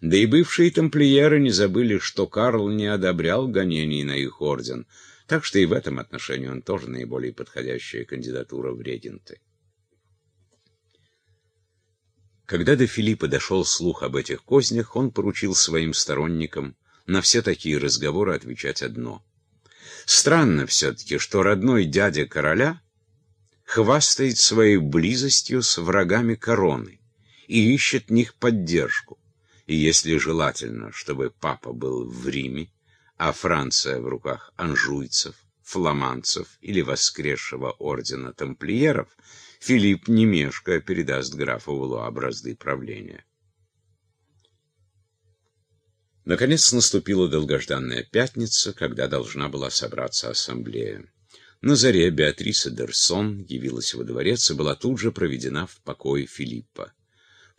Да и бывшие тамплиеры не забыли, что Карл не одобрял гонений на их орден, так что и в этом отношении он тоже наиболее подходящая кандидатура в регенты. Когда до Филиппа дошел слух об этих кознях, он поручил своим сторонникам на все такие разговоры отвечать одно. Странно все-таки, что родной дядя короля хвастает своей близостью с врагами короны и ищет в них поддержку. И если желательно, чтобы папа был в Риме, а Франция в руках анжуйцев, фламандцев или воскресшего ордена тамплиеров, Филипп, не мешкая, передаст графу Валуа правления. Наконец наступила долгожданная пятница, когда должна была собраться ассамблея. На заре Беатриса Дерсон явилась во дворец и была тут же проведена в покое Филиппа.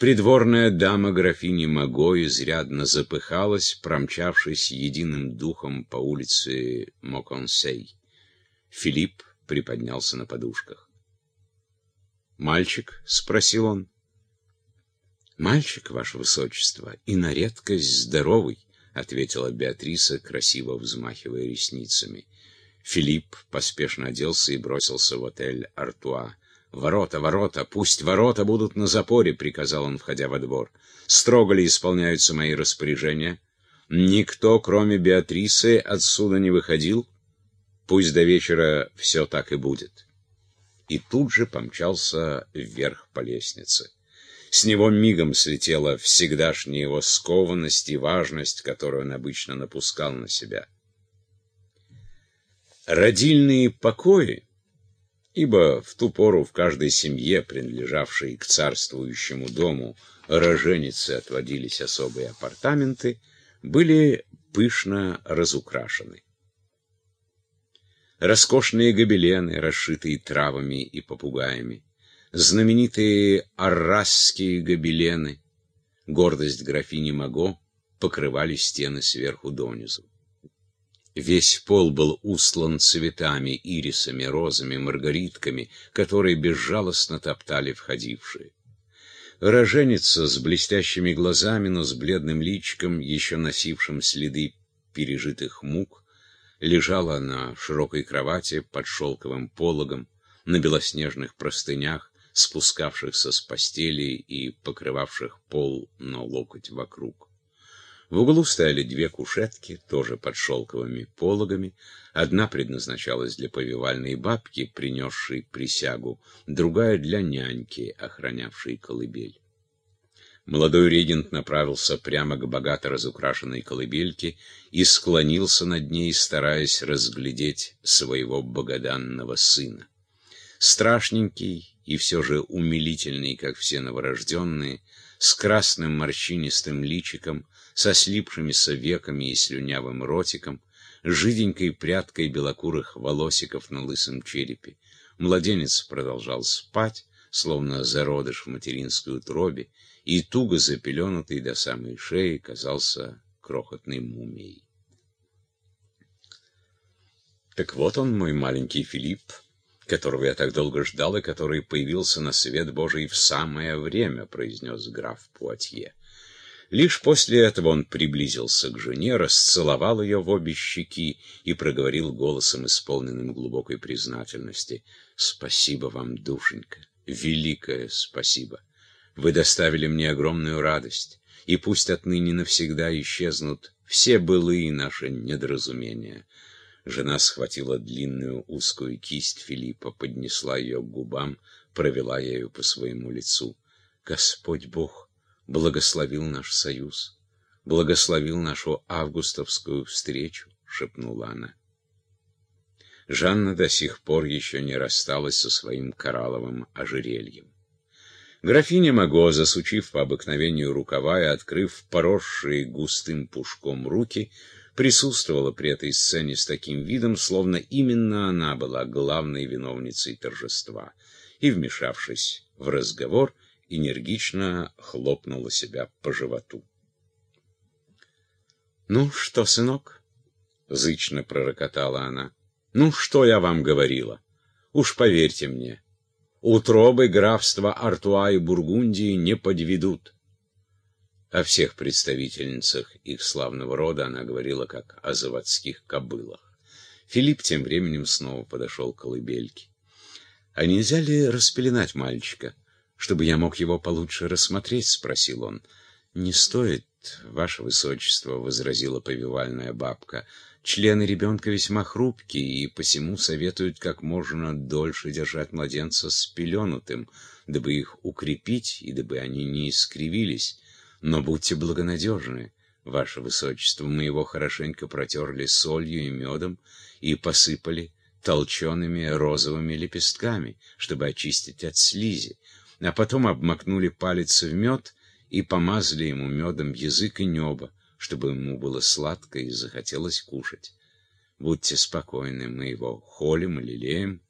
Придворная дама графини Маго изрядно запыхалась, промчавшись единым духом по улице Моконсей. Филипп приподнялся на подушках. «Мальчик?» — спросил он. «Мальчик, ваше высочество, и на редкость здоровый», — ответила Беатриса, красиво взмахивая ресницами. Филипп поспешно оделся и бросился в отель «Артуа». «Ворота, ворота, пусть ворота будут на запоре», — приказал он, входя во двор. «Строго ли исполняются мои распоряжения? Никто, кроме Беатрисы, отсюда не выходил? Пусть до вечера все так и будет» и тут же помчался вверх по лестнице. С него мигом слетела всегдашняя его скованность и важность, которую он обычно напускал на себя. Родильные покои, ибо в ту пору в каждой семье, принадлежавшей к царствующему дому, роженицы отводились особые апартаменты, были пышно разукрашены. Роскошные гобелены, расшитые травами и попугаями, знаменитые аррасские гобелены, гордость графини Маго, покрывали стены сверху донизу. Весь пол был устлан цветами, ирисами, розами, маргаритками, которые безжалостно топтали входившие. Роженица с блестящими глазами, но с бледным личиком, еще носившим следы пережитых мук, лежала на широкой кровати под шелковым пологом, на белоснежных простынях, спускавшихся с постели и покрывавших пол на локоть вокруг. В углу стояли две кушетки, тоже под шелковыми пологами. Одна предназначалась для повивальной бабки, принесшей присягу, другая для няньки, охранявшей колыбель. Молодой регент направился прямо к богато разукрашенной колыбельке и склонился над ней, стараясь разглядеть своего богоданного сына. Страшненький и все же умилительный, как все новорожденные, с красным морщинистым личиком, со слипшимися веками и слюнявым ротиком, жиденькой прядкой белокурых волосиков на лысом черепе. Младенец продолжал спать, словно зародыш в материнской утробе, и туго запеленутый до самой шеи казался крохотной мумией. Так вот он, мой маленький Филипп, которого я так долго ждал и который появился на свет Божий в самое время, произнес граф Пуатье. Лишь после этого он приблизился к жене, расцеловал ее в обе щеки и проговорил голосом, исполненным глубокой признательности. «Спасибо вам, душенька, великое спасибо!» Вы доставили мне огромную радость, и пусть отныне навсегда исчезнут все былые наши недоразумения. Жена схватила длинную узкую кисть Филиппа, поднесла ее к губам, провела ею по своему лицу. Господь Бог благословил наш союз, благословил нашу августовскую встречу, — шепнула она. Жанна до сих пор еще не рассталась со своим коралловым ожерельем. Графиня Маго, засучив по обыкновению рукава и открыв поросшие густым пушком руки, присутствовала при этой сцене с таким видом, словно именно она была главной виновницей торжества, и, вмешавшись в разговор, энергично хлопнула себя по животу. «Ну что, сынок?» — зычно пророкотала она. «Ну, что я вам говорила? Уж поверьте мне, утробы графства Артуа и Бургундии не подведут. О всех представительницах их славного рода она говорила как о заводских кобылах. Филипп тем временем снова подошел к колыбельке. «А нельзя ли распеленать мальчика, чтобы я мог его получше рассмотреть?» — спросил он. «Не стоит, ваше высочество», — возразила повивальная бабка. «Члены ребенка весьма хрупкие, и посему советуют как можно дольше держать младенца спеленутым, дабы их укрепить и дабы они не искривились. Но будьте благонадежны, ваше высочество, мы его хорошенько протерли солью и медом и посыпали толчеными розовыми лепестками, чтобы очистить от слизи, а потом обмакнули палец в мед и помазали ему медом язык и небо, чтобы ему было сладко и захотелось кушать. Будьте спокойны, мы его холим и лелеем,